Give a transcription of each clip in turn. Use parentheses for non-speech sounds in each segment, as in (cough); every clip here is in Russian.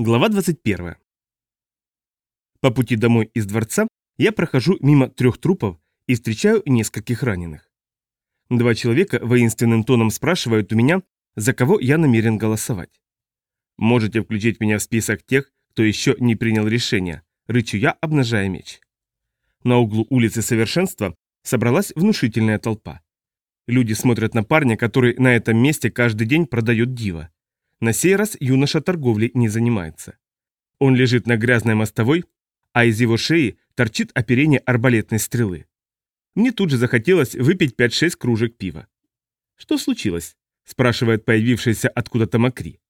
Глава 21. По пути домой из дворца я прохожу мимо трех трупов и встречаю нескольких раненых. Два человека воинственным тоном спрашивают у меня, за кого я намерен голосовать. Можете включить меня в список тех, кто еще не принял решение, рычу я, обнажая меч. На углу улицы Совершенства собралась внушительная толпа. Люди смотрят на парня, который на этом месте каждый день продает диво. На сей раз юноша торговлей не занимается. Он лежит на грязной мостовой, а из его шеи торчит оперение арбалетной стрелы. Мне тут же захотелось выпить 5-6 кружек пива. «Что случилось?» – спрашивает появившаяся откуда-то Макри.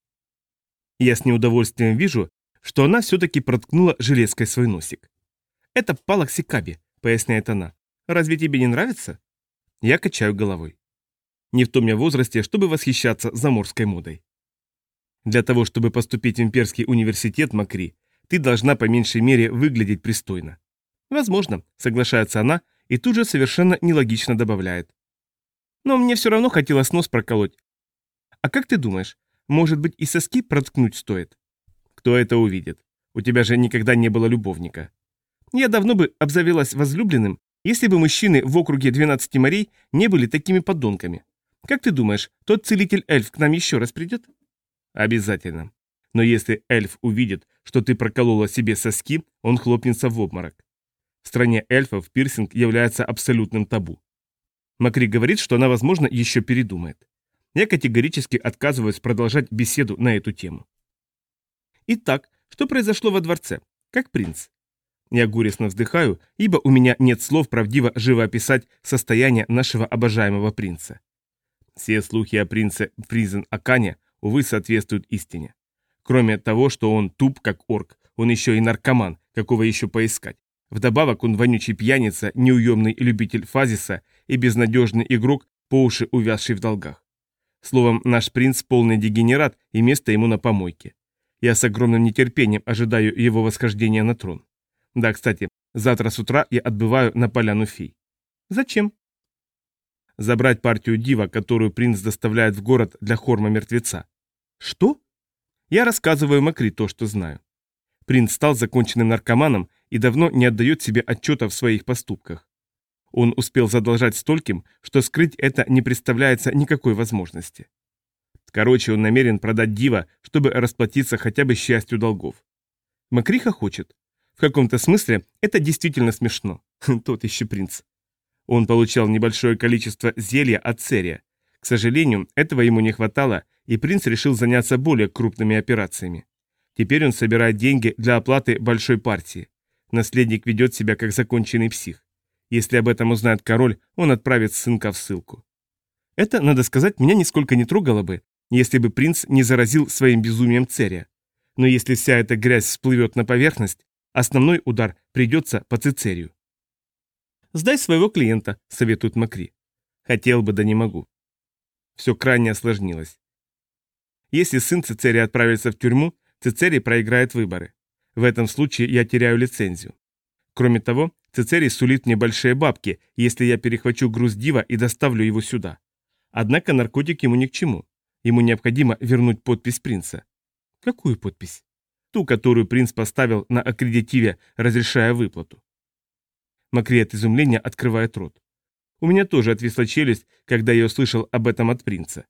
Я с неудовольствием вижу, что она все-таки проткнула железкой свой носик. «Это палаксикаби», – поясняет она. «Разве тебе не нравится?» Я качаю головой. Не в том я возрасте, чтобы восхищаться заморской модой. Для того, чтобы поступить в имперский университет Макри, ты должна по меньшей мере выглядеть пристойно. Возможно, соглашается она и тут же совершенно нелогично добавляет. Но мне все равно хотелось нос проколоть. А как ты думаешь, может быть и соски проткнуть стоит? Кто это увидит? У тебя же никогда не было любовника. Я давно бы обзавелась возлюбленным, если бы мужчины в округе 12 морей не были такими подонками. Как ты думаешь, тот целитель-эльф к нам еще раз придет? Обязательно. Но если эльф увидит, что ты проколола себе соски, он хлопнется в обморок. В стране эльфов пирсинг является абсолютным табу. Макри говорит, что она, возможно, еще передумает. Я категорически отказываюсь продолжать беседу на эту тему. Итак, что произошло во дворце? Как принц? Я горестно вздыхаю, ибо у меня нет слов правдиво живописать состояние нашего обожаемого принца. Все слухи о принце Фризен Акане увы, соответствует истине. Кроме того, что он туп, как орк, он еще и наркоман, какого еще поискать. Вдобавок он вонючий пьяница, неуемный любитель фазиса и безнадежный игрок, по уши увязший в долгах. Словом, наш принц полный дегенерат и место ему на помойке. Я с огромным нетерпением ожидаю его восхождения на трон. Да, кстати, завтра с утра я отбываю на поляну фей. Зачем? Забрать партию дива, которую принц доставляет в город для хорма мертвеца. Что? Я рассказываю Макри то, что знаю. Принц стал законченным наркоманом и давно не отдает себе отчета в своих поступках. Он успел задолжать стольким, что скрыть это не представляется никакой возможности. Короче, он намерен продать Дива, чтобы расплатиться хотя бы счастью долгов. Макриха хочет. В каком-то смысле это действительно смешно. (laughs) Тот еще принц. Он получал небольшое количество зелья от Церия. К сожалению, этого ему не хватало, и принц решил заняться более крупными операциями. Теперь он собирает деньги для оплаты большой партии. Наследник ведет себя как законченный псих. Если об этом узнает король, он отправит сынка в ссылку. Это, надо сказать, меня нисколько не трогало бы, если бы принц не заразил своим безумием Церия. Но если вся эта грязь всплывет на поверхность, основной удар придется по Цицерию. «Сдай своего клиента», — советует Макри. «Хотел бы, да не могу». Все крайне осложнилось. Если сын Цицерия отправится в тюрьму, Цицерий проиграет выборы. В этом случае я теряю лицензию. Кроме того, Цицерий сулит мне большие бабки, если я перехвачу груз дива и доставлю его сюда. Однако наркотик ему ни к чему. Ему необходимо вернуть подпись принца. Какую подпись? Ту, которую принц поставил на аккредитиве, разрешая выплату. Макри от изумления открывает рот. У меня тоже отвисла челюсть, когда я услышал об этом от принца.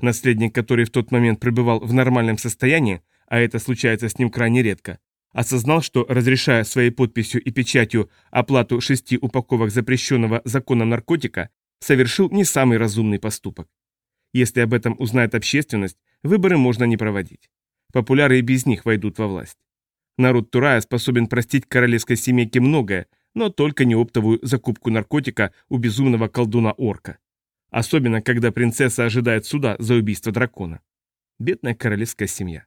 Наследник, который в тот момент пребывал в нормальном состоянии, а это случается с ним крайне редко, осознал, что, разрешая своей подписью и печатью оплату шести упаковок запрещенного законом наркотика, совершил не самый разумный поступок. Если об этом узнает общественность, выборы можно не проводить. Популяры и без них войдут во власть. Народ Турая способен простить королевской семейке многое, но только не оптовую закупку наркотика у безумного колдуна-орка. Особенно, когда принцесса ожидает суда за убийство дракона. Бедная королевская семья.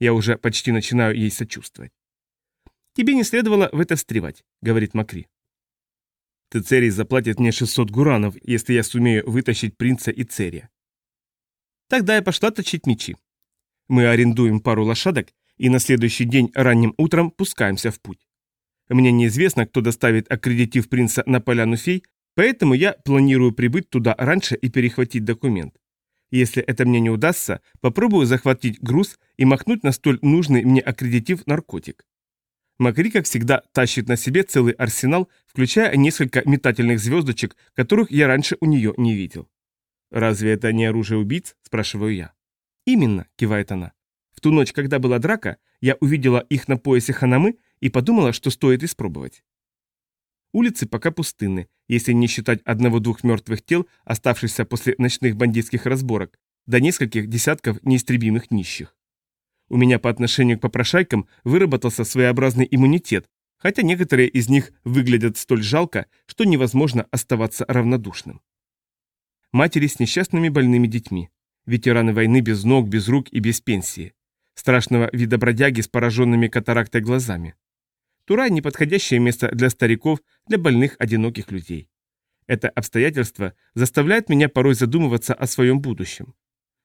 Я уже почти начинаю ей сочувствовать. «Тебе не следовало в это встревать», — говорит Макри. Тецерий заплатит мне 600 гуранов, если я сумею вытащить принца и Церия. Тогда я пошла точить мечи. Мы арендуем пару лошадок и на следующий день ранним утром пускаемся в путь. Мне неизвестно, кто доставит аккредитив принца на поляну фей, поэтому я планирую прибыть туда раньше и перехватить документ. Если это мне не удастся, попробую захватить груз и махнуть на столь нужный мне аккредитив наркотик. Макри, как всегда, тащит на себе целый арсенал, включая несколько метательных звездочек, которых я раньше у нее не видел. «Разве это не оружие убийц?» – спрашиваю я. «Именно», – кивает она. «В ту ночь, когда была драка, я увидела их на поясе Ханамы и подумала, что стоит испробовать». Улицы пока пустынны, если не считать одного-двух мертвых тел, оставшихся после ночных бандитских разборок, до нескольких десятков неистребимых нищих. У меня по отношению к попрошайкам выработался своеобразный иммунитет, хотя некоторые из них выглядят столь жалко, что невозможно оставаться равнодушным. Матери с несчастными больными детьми, ветераны войны без ног, без рук и без пенсии, страшного вида бродяги с пораженными катарактой глазами. Турай – неподходящее место для стариков, для больных, одиноких людей. Это обстоятельство заставляет меня порой задумываться о своем будущем.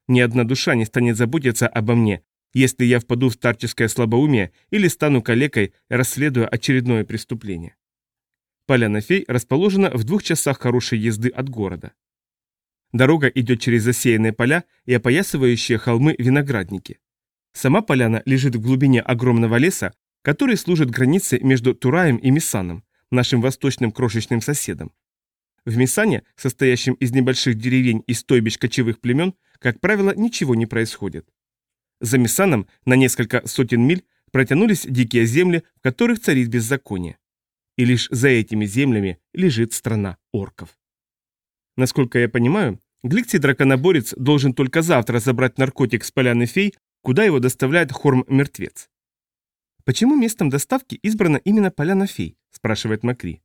Ни одна душа не станет заботиться обо мне, если я впаду в старческое слабоумие или стану калекой, расследуя очередное преступление. Поляна фей расположена в двух часах хорошей езды от города. Дорога идет через засеянные поля и опоясывающие холмы виноградники. Сама поляна лежит в глубине огромного леса, который служит границей между Тураем и Мисаном, нашим восточным крошечным соседом. В Мисане, состоящем из небольших деревень и стойбищ кочевых племен, как правило, ничего не происходит. За Месаном на несколько сотен миль протянулись дикие земли, в которых царит беззаконие. И лишь за этими землями лежит страна орков. Насколько я понимаю, Гликсий-драконоборец должен только завтра забрать наркотик с поляны фей, куда его доставляет Хорм-мертвец. «Почему местом доставки избрана именно поляна фей?» – спрашивает Макри.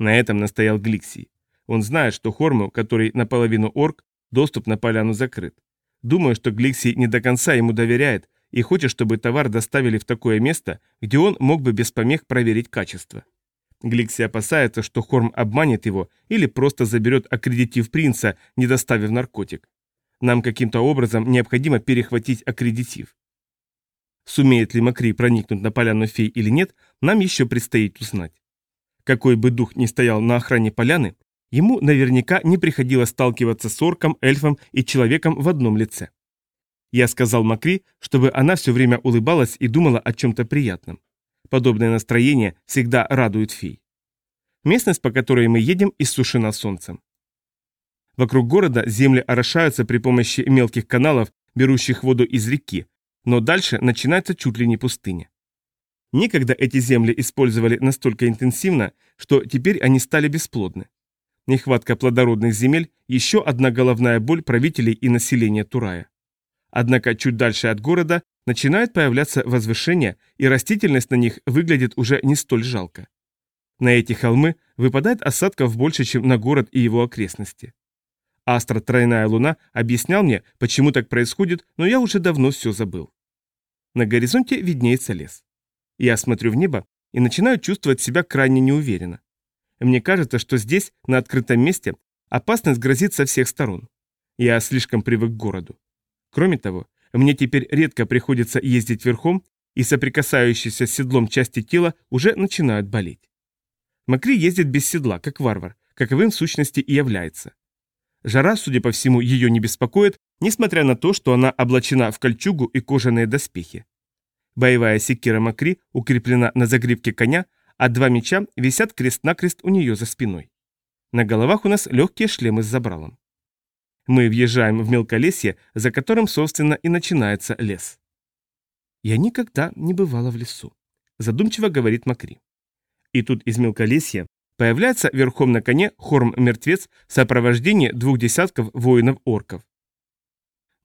На этом настоял Гликсий. Он знает, что Хорму, который наполовину орк, доступ на поляну закрыт. Думаю, что Гликси не до конца ему доверяет и хочет, чтобы товар доставили в такое место, где он мог бы без помех проверить качество. Гликси опасается, что Хорм обманет его или просто заберет аккредитив принца, не доставив наркотик. Нам каким-то образом необходимо перехватить аккредитив. Сумеет ли Макри проникнуть на поляну фей или нет, нам еще предстоит узнать. Какой бы дух ни стоял на охране поляны, Ему наверняка не приходилось сталкиваться с орком, эльфом и человеком в одном лице. Я сказал Макри, чтобы она все время улыбалась и думала о чем-то приятном. Подобное настроение всегда радует фей. Местность, по которой мы едем, иссушена солнцем. Вокруг города земли орошаются при помощи мелких каналов, берущих воду из реки, но дальше начинается чуть ли не пустыня. Некогда эти земли использовали настолько интенсивно, что теперь они стали бесплодны. Нехватка плодородных земель – еще одна головная боль правителей и населения Турая. Однако чуть дальше от города начинают появляться возвышения, и растительность на них выглядит уже не столь жалко. На эти холмы выпадает осадков больше, чем на город и его окрестности. Астра Тройная Луна объяснял мне, почему так происходит, но я уже давно все забыл. На горизонте виднеется лес. Я смотрю в небо и начинаю чувствовать себя крайне неуверенно. Мне кажется, что здесь, на открытом месте, опасность грозит со всех сторон. Я слишком привык к городу. Кроме того, мне теперь редко приходится ездить верхом, и соприкасающиеся с седлом части тела уже начинают болеть. Макри ездит без седла, как варвар, каковым в сущности и является. Жара, судя по всему, ее не беспокоит, несмотря на то, что она облачена в кольчугу и кожаные доспехи. Боевая секира Макри укреплена на загривке коня, а два меча висят крест-накрест у нее за спиной. На головах у нас легкие шлемы с забралом. Мы въезжаем в мелколесье, за которым, собственно, и начинается лес. «Я никогда не бывала в лесу», – задумчиво говорит Макри. И тут из мелколесья появляется верхом на коне хорм-мертвец в сопровождении двух десятков воинов-орков.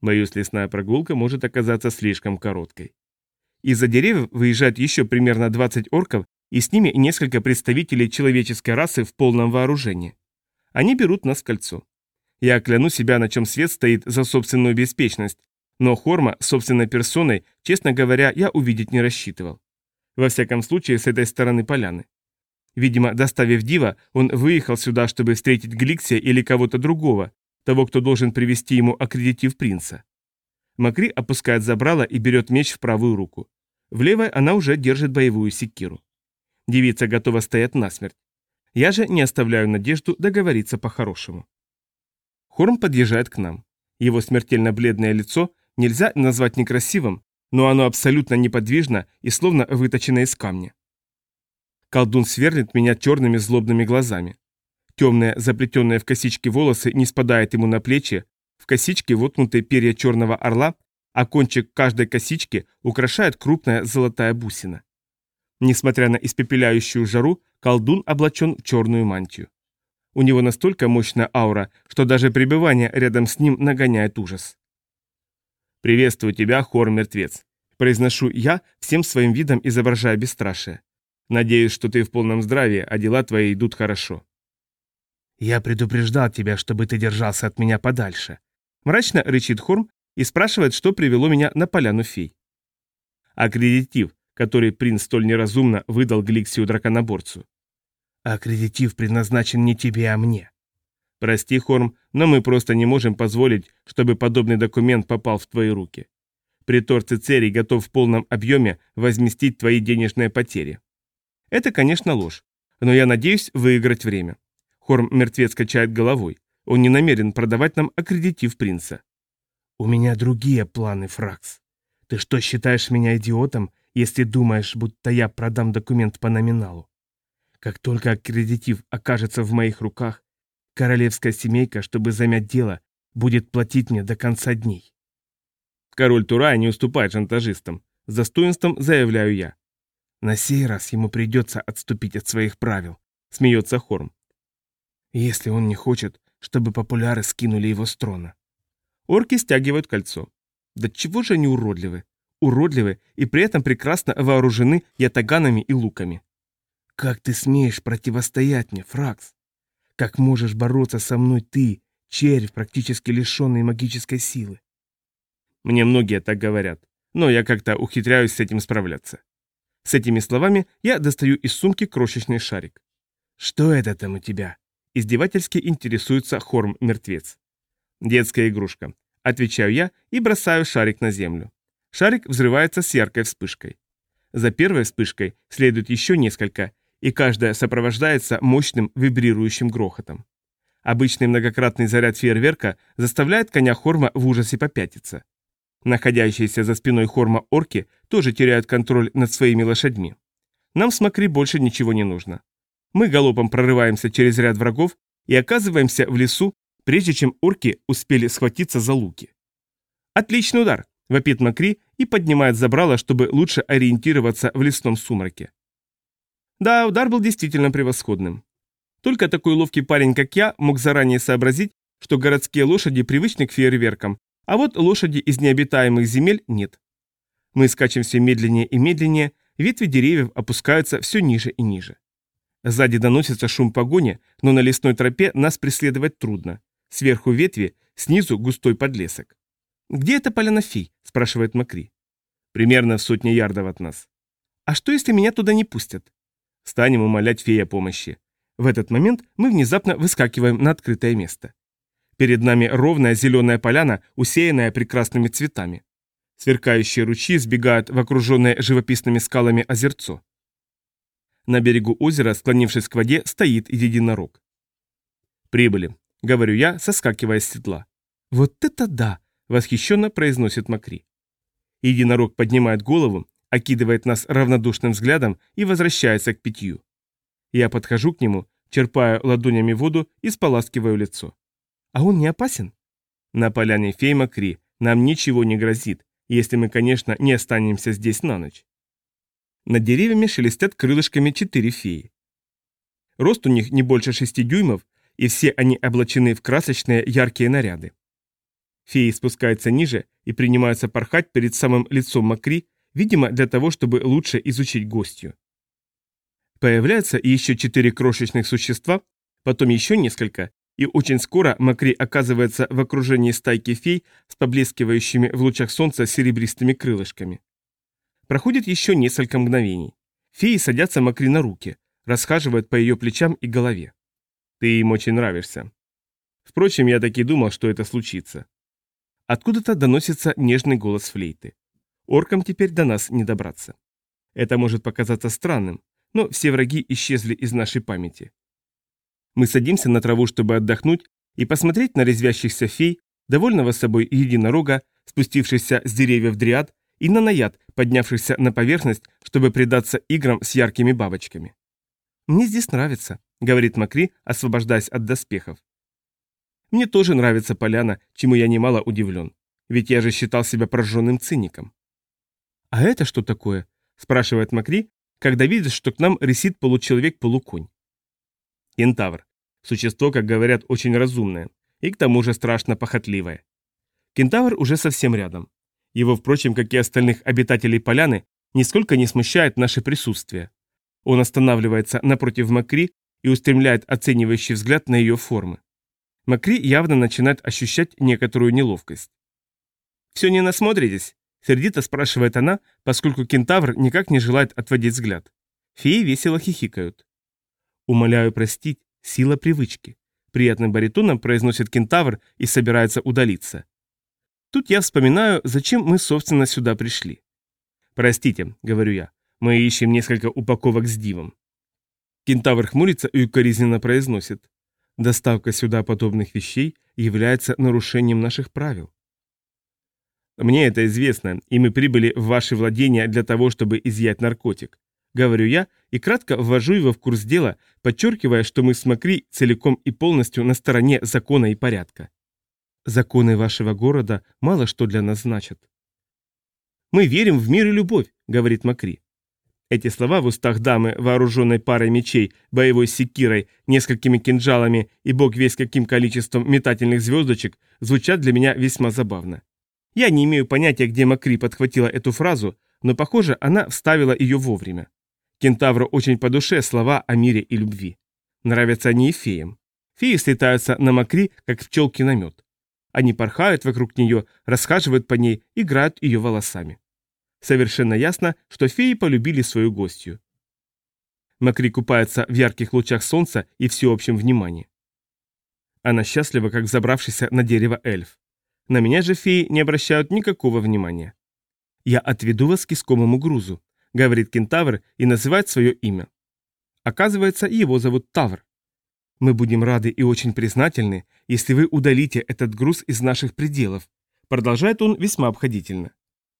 Боюсь, лесная прогулка может оказаться слишком короткой. Из-за деревьев выезжают еще примерно 20 орков и с ними несколько представителей человеческой расы в полном вооружении. Они берут нас в кольцо. Я кляну себя, на чем свет стоит за собственную беспечность, но Хорма собственной персоной, честно говоря, я увидеть не рассчитывал. Во всяком случае, с этой стороны поляны. Видимо, доставив Дива, он выехал сюда, чтобы встретить Гликсия или кого-то другого, того, кто должен привести ему аккредитив принца. Макри опускает забрало и берет меч в правую руку. В левой она уже держит боевую секиру. Девица готова стоять насмерть. Я же не оставляю надежду договориться по-хорошему. Хорм подъезжает к нам. Его смертельно бледное лицо нельзя назвать некрасивым, но оно абсолютно неподвижно и словно выточено из камня. Колдун сверлит меня черными злобными глазами. Темные, заплетенные в косички волосы не спадают ему на плечи, в косички воткнуты перья черного орла, а кончик каждой косички украшает крупная золотая бусина. Несмотря на испепеляющую жару, колдун облачен в черную мантию. У него настолько мощная аура, что даже пребывание рядом с ним нагоняет ужас. «Приветствую тебя, хор-мертвец», – произношу я, всем своим видом изображая бесстрашие. «Надеюсь, что ты в полном здравии, а дела твои идут хорошо». «Я предупреждал тебя, чтобы ты держался от меня подальше», – мрачно рычит Хорм и спрашивает, что привело меня на поляну фей. Аккредитив, который принц столь неразумно выдал Гликсию драконоборцу. Аккредитив предназначен не тебе, а мне. Прости, Хорм, но мы просто не можем позволить, чтобы подобный документ попал в твои руки. Притор Цицерий готов в полном объеме возместить твои денежные потери. Это, конечно, ложь, но я надеюсь выиграть время. Хорм мертвец качает головой. Он не намерен продавать нам аккредитив принца. У меня другие планы, Фракс. Ты что, считаешь меня идиотом, если думаешь, будто я продам документ по номиналу? Как только аккредитив окажется в моих руках, королевская семейка, чтобы замять дело, будет платить мне до конца дней. Король Турая не уступает шантажистам. С достоинством заявляю я. На сей раз ему придется отступить от своих правил, смеется Хорм. Если он не хочет, чтобы популяры скинули его с трона. Орки стягивают кольцо. Да чего же они уродливы? Уродливы и при этом прекрасно вооружены ятаганами и луками. Как ты смеешь противостоять мне, Фракс? Как можешь бороться со мной ты, червь, практически лишенный магической силы? Мне многие так говорят, но я как-то ухитряюсь с этим справляться. С этими словами я достаю из сумки крошечный шарик. Что это там у тебя? Издевательски интересуется Хорм-мертвец. Детская игрушка. Отвечаю я и бросаю шарик на землю. Шарик взрывается с яркой вспышкой. За первой вспышкой следует еще несколько, и каждая сопровождается мощным вибрирующим грохотом. Обычный многократный заряд фейерверка заставляет коня Хорма в ужасе попятиться. Находящиеся за спиной Хорма орки тоже теряют контроль над своими лошадьми. Нам с Макри больше ничего не нужно. Мы галопом прорываемся через ряд врагов и оказываемся в лесу, прежде чем орки успели схватиться за луки. «Отличный удар!» – вопит Макри и поднимает забрало, чтобы лучше ориентироваться в лесном сумраке. Да, удар был действительно превосходным. Только такой ловкий парень, как я, мог заранее сообразить, что городские лошади привычны к фейерверкам, а вот лошади из необитаемых земель нет. Мы скачем все медленнее и медленнее, ветви деревьев опускаются все ниже и ниже. Сзади доносится шум погони, но на лесной тропе нас преследовать трудно. Сверху ветви, снизу густой подлесок. «Где эта поляна фей?» – спрашивает Макри. «Примерно в сотне ярдов от нас». «А что, если меня туда не пустят?» Станем умолять фея помощи. В этот момент мы внезапно выскакиваем на открытое место. Перед нами ровная зеленая поляна, усеянная прекрасными цветами. Сверкающие ручьи сбегают в окруженное живописными скалами озерцо. На берегу озера, склонившись к воде, стоит единорог. «Прибыли», — говорю я, соскакивая с седла. «Вот это да!» — восхищенно произносит Макри. Единорог поднимает голову, окидывает нас равнодушным взглядом и возвращается к питью. Я подхожу к нему, черпаю ладонями воду и споласкиваю лицо. А он не опасен? На поляне Фейма Кри нам ничего не грозит, если мы, конечно, не останемся здесь на ночь. Над деревьями шелестят крылышками четыре феи. Рост у них не больше шести дюймов, и все они облачены в красочные яркие наряды. Феи спускаются ниже и принимаются порхать перед самым лицом Макри, видимо, для того, чтобы лучше изучить гостью. Появляются еще четыре крошечных существа, потом еще несколько, и очень скоро Макри оказывается в окружении стайки фей с поблескивающими в лучах солнца серебристыми крылышками. Проходит еще несколько мгновений. Феи садятся Макри на руки, расхаживают по ее плечам и голове. Ты им очень нравишься. Впрочем, я таки думал, что это случится. Откуда-то доносится нежный голос флейты. Оркам теперь до нас не добраться. Это может показаться странным, но все враги исчезли из нашей памяти. Мы садимся на траву, чтобы отдохнуть и посмотреть на резвящихся фей, довольного собой единорога, спустившийся с деревьев дриад, и на наяд, поднявшийся на поверхность, чтобы предаться играм с яркими бабочками. «Мне здесь нравится», — говорит Макри, освобождаясь от доспехов. «Мне тоже нравится поляна, чему я немало удивлен. Ведь я же считал себя прожженным циником». «А это что такое?» — спрашивает Макри, когда видит, что к нам рисит получеловек-полуконь. Кентавр. Существо, как говорят, очень разумное, и к тому же страшно похотливое. Кентавр уже совсем рядом. Его, впрочем, как и остальных обитателей поляны, нисколько не смущает наше присутствие. Он останавливается напротив Макри и устремляет оценивающий взгляд на ее формы. Макри явно начинает ощущать некоторую неловкость. «Все не насмотритесь?» – сердито спрашивает она, поскольку кентавр никак не желает отводить взгляд. Феи весело хихикают. «Умоляю простить, сила привычки», – приятным баритоном произносит кентавр и собирается удалиться. Тут я вспоминаю, зачем мы, собственно, сюда пришли. «Простите», — говорю я, — «мы ищем несколько упаковок с дивом». Кентавр хмурится и укоризненно произносит. «Доставка сюда подобных вещей является нарушением наших правил». «Мне это известно, и мы прибыли в ваши владения для того, чтобы изъять наркотик», — говорю я и кратко ввожу его в курс дела, подчеркивая, что мы с Макри целиком и полностью на стороне закона и порядка. Законы вашего города мало что для нас значат. «Мы верим в мир и любовь», — говорит Макри. Эти слова в устах дамы, вооруженной парой мечей, боевой секирой, несколькими кинжалами и бог весь каким количеством метательных звездочек, звучат для меня весьма забавно. Я не имею понятия, где Макри подхватила эту фразу, но, похоже, она вставила ее вовремя. Кентавру очень по душе слова о мире и любви. Нравятся они и феям. Феи слетаются на Макри, как пчелки на мед. Они порхают вокруг нее, расхаживают по ней, играют ее волосами. Совершенно ясно, что феи полюбили свою гостью. Макри купается в ярких лучах солнца и всеобщем внимании. Она счастлива, как забравшийся на дерево эльф. На меня же феи не обращают никакого внимания. «Я отведу вас к искомому грузу», — говорит кентавр и называет свое имя. Оказывается, его зовут Тавр. Мы будем рады и очень признательны, если вы удалите этот груз из наших пределов. Продолжает он весьма обходительно.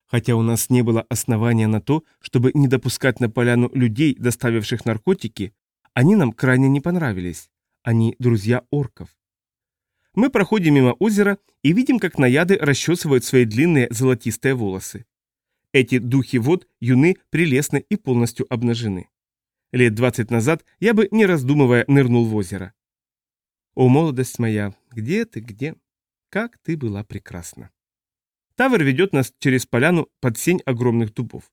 Хотя у нас не было основания на то, чтобы не допускать на поляну людей, доставивших наркотики, они нам крайне не понравились. Они друзья орков. Мы проходим мимо озера и видим, как наяды расчесывают свои длинные золотистые волосы. Эти духи вод юны, прелестны и полностью обнажены. Лет двадцать назад я бы, не раздумывая, нырнул в озеро. О, молодость моя, где ты, где? Как ты была прекрасна. Тавр ведет нас через поляну под сень огромных дубов.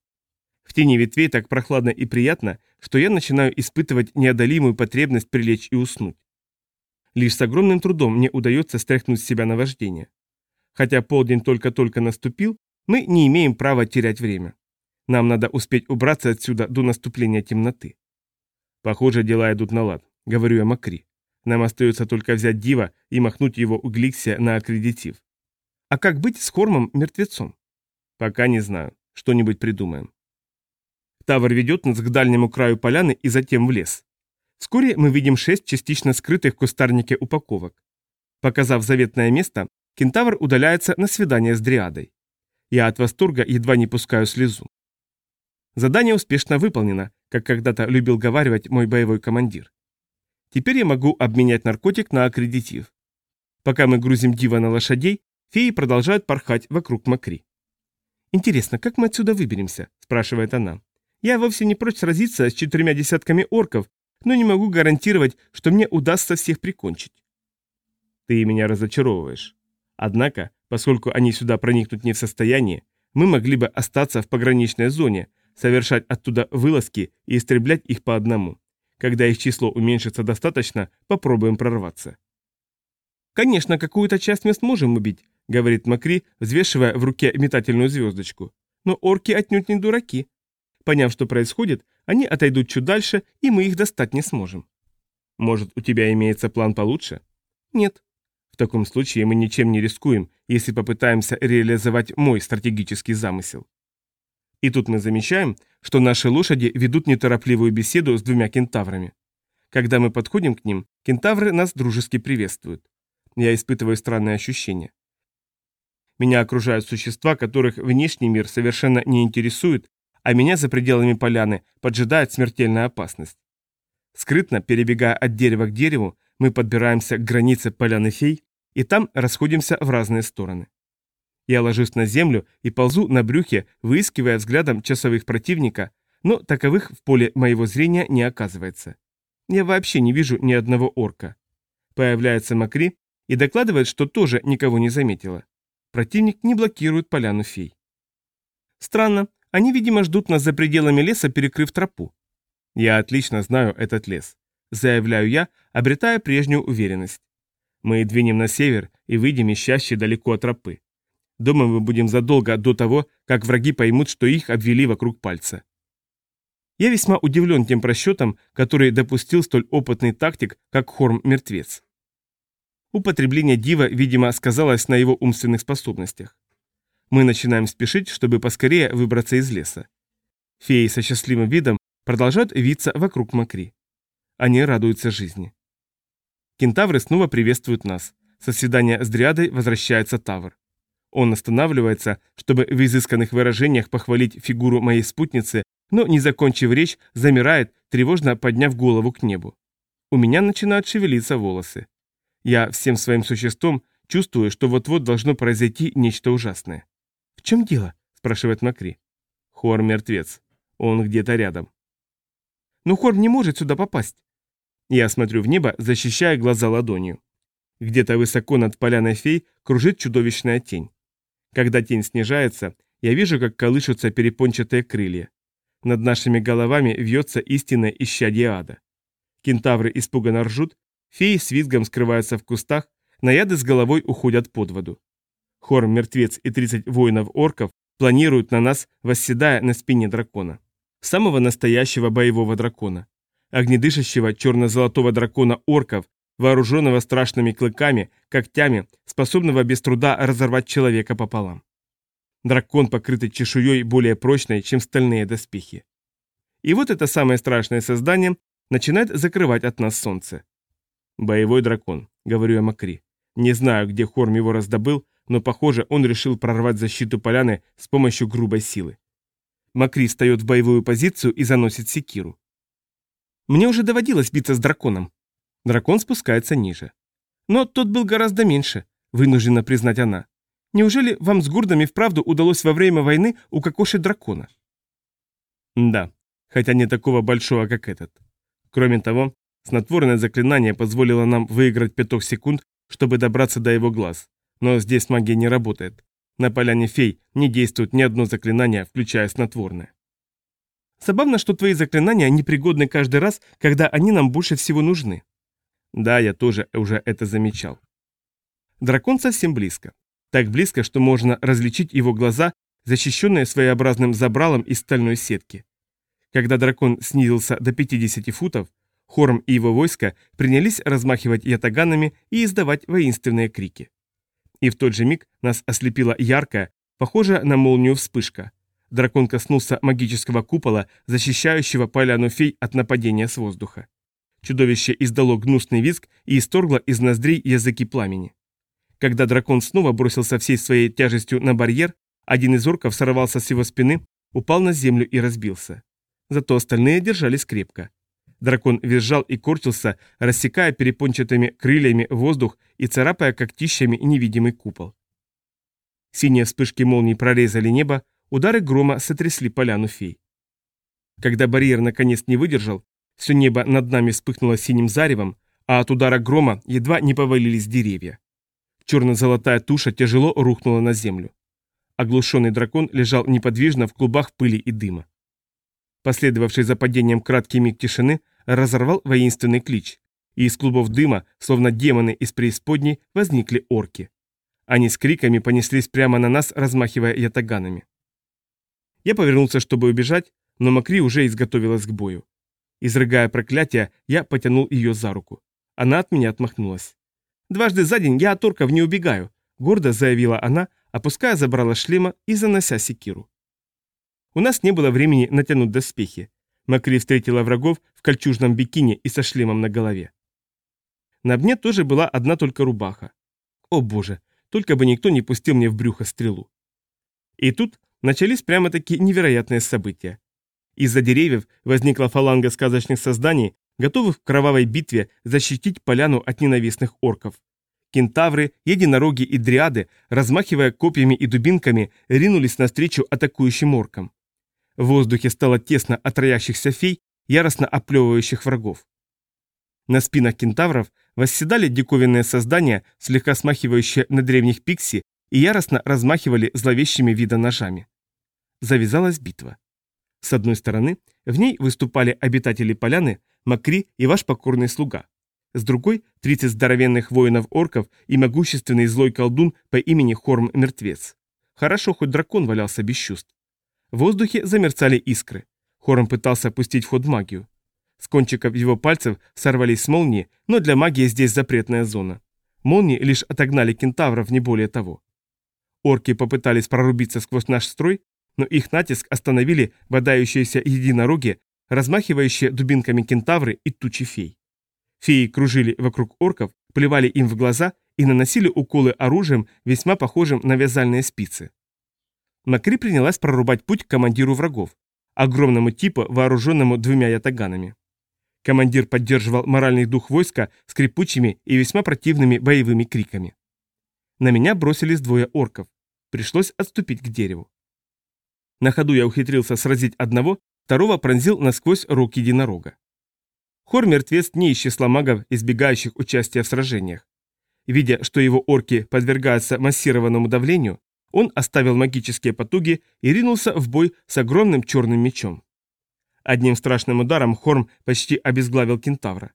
В тени ветвей так прохладно и приятно, что я начинаю испытывать неодолимую потребность прилечь и уснуть. Лишь с огромным трудом мне удается стряхнуть с себя наваждение. Хотя полдень только-только наступил, мы не имеем права терять время. Нам надо успеть убраться отсюда до наступления темноты. Похоже, дела идут на лад, говорю я Макри. Нам остается только взять Дива и махнуть его у Гликсия на аккредитив. А как быть с Хормом-мертвецом? Пока не знаю. Что-нибудь придумаем. Тавр ведет нас к дальнему краю поляны и затем в лес. Вскоре мы видим шесть частично скрытых в кустарнике упаковок. Показав заветное место, кентавр удаляется на свидание с Дриадой. Я от восторга едва не пускаю слезу. Задание успешно выполнено, как когда-то любил говаривать мой боевой командир. Теперь я могу обменять наркотик на аккредитив. Пока мы грузим дива на лошадей, феи продолжают порхать вокруг Макри. «Интересно, как мы отсюда выберемся?» – спрашивает она. «Я вовсе не прочь сразиться с четырьмя десятками орков, но не могу гарантировать, что мне удастся всех прикончить». «Ты меня разочаровываешь. Однако, поскольку они сюда проникнуть не в состоянии, мы могли бы остаться в пограничной зоне, совершать оттуда вылазки и истреблять их по одному. Когда их число уменьшится достаточно, попробуем прорваться. «Конечно, какую-то часть мест можем убить», — говорит Макри, взвешивая в руке метательную звездочку. «Но орки отнюдь не дураки. Поняв, что происходит, они отойдут чуть дальше, и мы их достать не сможем». «Может, у тебя имеется план получше?» «Нет». «В таком случае мы ничем не рискуем, если попытаемся реализовать мой стратегический замысел». И тут мы замечаем, что наши лошади ведут неторопливую беседу с двумя кентаврами. Когда мы подходим к ним, кентавры нас дружески приветствуют. Я испытываю странное ощущение. Меня окружают существа, которых внешний мир совершенно не интересует, а меня за пределами поляны поджидает смертельная опасность. Скрытно, перебегая от дерева к дереву, мы подбираемся к границе поляны фей, и там расходимся в разные стороны. Я ложусь на землю и ползу на брюхе, выискивая взглядом часовых противника, но таковых в поле моего зрения не оказывается. Я вообще не вижу ни одного орка. Появляется Макри и докладывает, что тоже никого не заметила. Противник не блокирует поляну фей. Странно, они, видимо, ждут нас за пределами леса, перекрыв тропу. Я отлично знаю этот лес. Заявляю я, обретая прежнюю уверенность. Мы двинем на север и выйдем ищащие далеко от тропы. Дома мы будем задолго до того, как враги поймут, что их обвели вокруг пальца. Я весьма удивлен тем просчетом, который допустил столь опытный тактик, как Хорм-мертвец. Употребление дива, видимо, сказалось на его умственных способностях. Мы начинаем спешить, чтобы поскорее выбраться из леса. Феи со счастливым видом продолжают виться вокруг Макри. Они радуются жизни. Кентавры снова приветствуют нас. Со свидания с Дриадой возвращается Тавр. Он останавливается, чтобы в изысканных выражениях похвалить фигуру моей спутницы, но, не закончив речь, замирает, тревожно подняв голову к небу. У меня начинают шевелиться волосы. Я всем своим существом чувствую, что вот-вот должно произойти нечто ужасное. «В чем дело?» – спрашивает Макри. Хор мертвец. Он где-то рядом. Но Хорм не может сюда попасть. Я смотрю в небо, защищая глаза ладонью. Где-то высоко над поляной фей кружит чудовищная тень. Когда тень снижается, я вижу, как колышутся перепончатые крылья. Над нашими головами вьется истинное исчадие ада. Кентавры испуганно ржут, феи с визгом скрываются в кустах, наяды с головой уходят под воду. Хор мертвец и 30 воинов-орков планируют на нас, восседая на спине дракона самого настоящего боевого дракона, огнедышащего черно-золотого дракона орков, вооруженного страшными клыками, когтями, способного без труда разорвать человека пополам. Дракон, покрытый чешуей более прочной, чем стальные доспехи. И вот это самое страшное создание начинает закрывать от нас солнце. «Боевой дракон», — говорю я Макри. Не знаю, где Хорм его раздобыл, но, похоже, он решил прорвать защиту поляны с помощью грубой силы. Макри встает в боевую позицию и заносит секиру. Мне уже доводилось биться с драконом. Дракон спускается ниже. Но тот был гораздо меньше, вынуждена признать она. Неужели вам с гурдами вправду удалось во время войны укокошить дракона? Да, хотя не такого большого, как этот. Кроме того, снотворное заклинание позволило нам выиграть пяток секунд, чтобы добраться до его глаз. Но здесь магия не работает. На поляне фей не действует ни одно заклинание, включая снотворное. Забавно, что твои заклинания непригодны каждый раз, когда они нам больше всего нужны. Да, я тоже уже это замечал. Дракон совсем близко. Так близко, что можно различить его глаза, защищенные своеобразным забралом из стальной сетки. Когда дракон снизился до 50 футов, Хорм и его войско принялись размахивать ятаганами и издавать воинственные крики. И в тот же миг нас ослепила яркая, похожая на молнию вспышка. Дракон коснулся магического купола, защищающего поляну фей от нападения с воздуха. Чудовище издало гнусный визг и исторгло из ноздрей языки пламени. Когда дракон снова бросился всей своей тяжестью на барьер, один из орков сорвался с его спины, упал на землю и разбился. Зато остальные держались крепко. Дракон визжал и корчился, рассекая перепончатыми крыльями воздух и царапая когтищами невидимый купол. Синие вспышки молний прорезали небо, удары грома сотрясли поляну фей. Когда барьер наконец не выдержал, все небо над нами вспыхнуло синим заревом, а от удара грома едва не повалились деревья. Черно-золотая туша тяжело рухнула на землю. Оглушенный дракон лежал неподвижно в клубах пыли и дыма. Последовавший за падением краткий миг тишины разорвал воинственный клич, и из клубов дыма, словно демоны из преисподней, возникли орки. Они с криками понеслись прямо на нас, размахивая ятаганами. Я повернулся, чтобы убежать, но Макри уже изготовилась к бою. Изрыгая проклятие, я потянул ее за руку. Она от меня отмахнулась. «Дважды за день я от орков не убегаю», — гордо заявила она, опуская забрала шлема и занося секиру. У нас не было времени натянуть доспехи. Макри встретила врагов в кольчужном бикини и со шлемом на голове. На мне тоже была одна только рубаха. О боже, только бы никто не пустил мне в брюхо стрелу. И тут начались прямо-таки невероятные события. Из-за деревьев возникла фаланга сказочных созданий, готовых в кровавой битве защитить поляну от ненавистных орков. Кентавры, единороги и дриады, размахивая копьями и дубинками, ринулись навстречу атакующим оркам. В воздухе стало тесно от роящихся фей, яростно оплевывающих врагов. На спинах кентавров восседали диковинные создания, слегка смахивающие на древних пикси, и яростно размахивали зловещими вида ножами. Завязалась битва. С одной стороны, в ней выступали обитатели поляны, Макри и ваш покорный слуга. С другой – 30 здоровенных воинов-орков и могущественный злой колдун по имени Хорм-мертвец. Хорошо, хоть дракон валялся без чувств. В воздухе замерцали искры. Хорм пытался пустить в ход магию. С кончиков его пальцев сорвались молнии, но для магии здесь запретная зона. Молнии лишь отогнали кентавров, не более того. Орки попытались прорубиться сквозь наш строй, но их натиск остановили бодающиеся единороги, размахивающие дубинками кентавры и тучи фей. Феи кружили вокруг орков, плевали им в глаза и наносили уколы оружием, весьма похожим на вязальные спицы. Макри принялась прорубать путь к командиру врагов, огромному типу, вооруженному двумя ятаганами. Командир поддерживал моральный дух войска скрипучими и весьма противными боевыми криками. На меня бросились двое орков. Пришлось отступить к дереву. На ходу я ухитрился сразить одного, второго пронзил насквозь рог единорога. Хор-мертвец не из числа магов, избегающих участия в сражениях. Видя, что его орки подвергаются массированному давлению, он оставил магические потуги и ринулся в бой с огромным черным мечом. Одним страшным ударом Хорм почти обезглавил кентавра.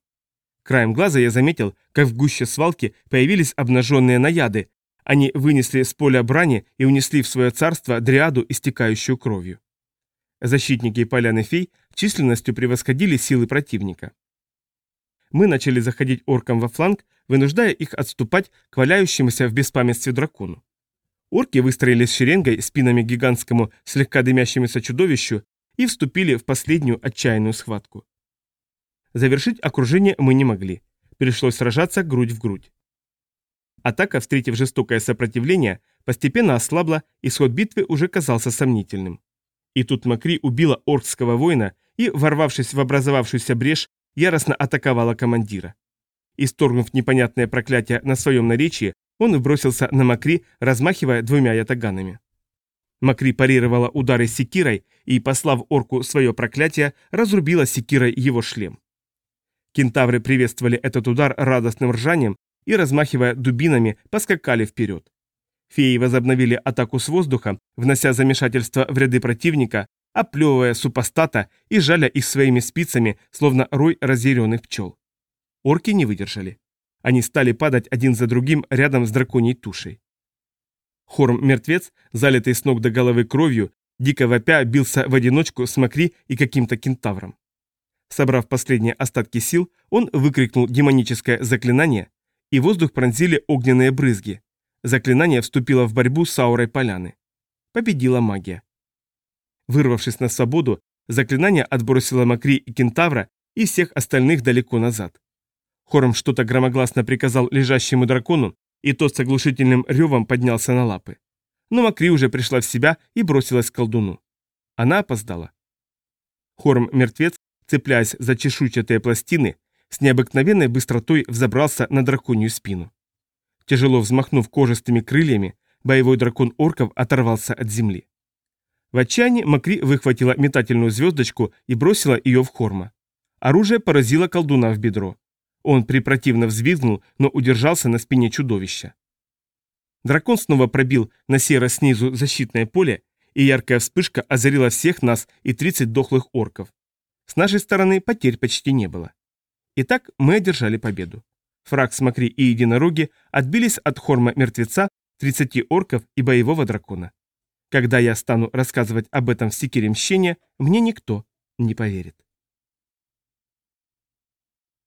Краем глаза я заметил, как в гуще свалки появились обнаженные наяды, они вынесли с поля брани и унесли в свое царство дриаду, истекающую кровью. Защитники поляны фей численностью превосходили силы противника. Мы начали заходить оркам во фланг, вынуждая их отступать к валяющемуся в беспамятстве дракону. Орки выстроились шеренгой спинами к гигантскому, слегка дымящемуся чудовищу и вступили в последнюю отчаянную схватку. Завершить окружение мы не могли. Пришлось сражаться грудь в грудь. Атака, встретив жестокое сопротивление, постепенно ослабла, и исход битвы уже казался сомнительным. И тут Макри убила оркского воина и, ворвавшись в образовавшуюся брешь, яростно атаковала командира. Исторгнув непонятное проклятие на своем наречии, он бросился на Макри, размахивая двумя ятаганами. Макри парировала удары секирой и, послав орку свое проклятие, разрубила секирой его шлем. Кентавры приветствовали этот удар радостным ржанием и, размахивая дубинами, поскакали вперед. Феи возобновили атаку с воздуха, внося замешательство в ряды противника, оплевывая супостата и жаля их своими спицами, словно рой разъяренных пчел. Орки не выдержали. Они стали падать один за другим рядом с драконьей тушей. Хорм-мертвец, залитый с ног до головы кровью, дико вопя бился в одиночку с Макри и каким-то кентавром. Собрав последние остатки сил, он выкрикнул демоническое заклинание, и воздух пронзили огненные брызги. Заклинание вступило в борьбу с аурой поляны. Победила магия. Вырвавшись на свободу, заклинание отбросило Макри и Кентавра и всех остальных далеко назад. Хором что-то громогласно приказал лежащему дракону, и тот с оглушительным ревом поднялся на лапы. Но Макри уже пришла в себя и бросилась к колдуну. Она опоздала. Хорм-мертвец, цепляясь за чешуйчатые пластины, с необыкновенной быстротой взобрался на драконью спину. Тяжело взмахнув кожистыми крыльями, боевой дракон орков оторвался от земли. В отчаянии Макри выхватила метательную звездочку и бросила ее в Хорма. Оружие поразило колдуна в бедро. Он препротивно взвизгнул, но удержался на спине чудовища. Дракон снова пробил на серо снизу защитное поле, и яркая вспышка озарила всех нас и 30 дохлых орков. С нашей стороны потерь почти не было. Итак, мы одержали победу. Фракс, Макри и Единороги отбились от хорма мертвеца, 30 орков и боевого дракона. Когда я стану рассказывать об этом в Секире Мщения, мне никто не поверит.